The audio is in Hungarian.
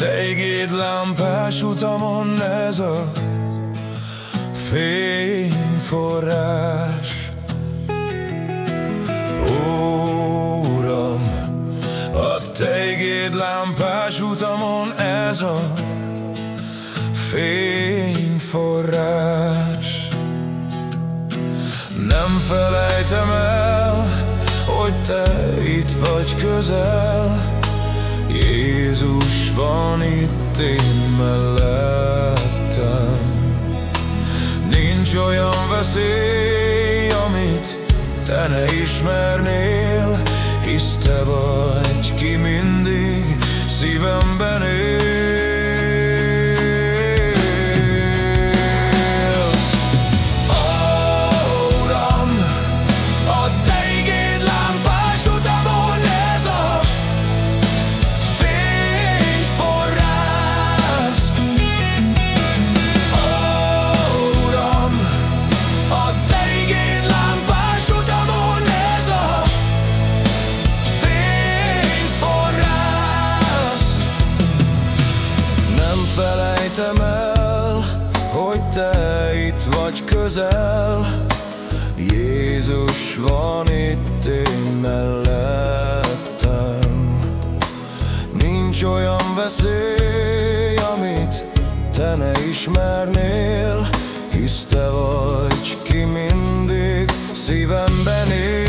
igéd lámpás utamon ez a fényforrás. Ó, Uram, a Te lámpás utamon ez a fényforrás. Nem felejtem el, hogy Te itt vagy közel, Jézus van itt én mellettem. Nincs olyan veszély, amit te ne ismernél felejtem el, hogy te itt vagy közel. Jézus van itt én mellettem. Nincs olyan veszély, amit te ne ismernél. Hisz te vagy, ki mindig szívemben él